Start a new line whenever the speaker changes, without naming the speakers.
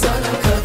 sana kal.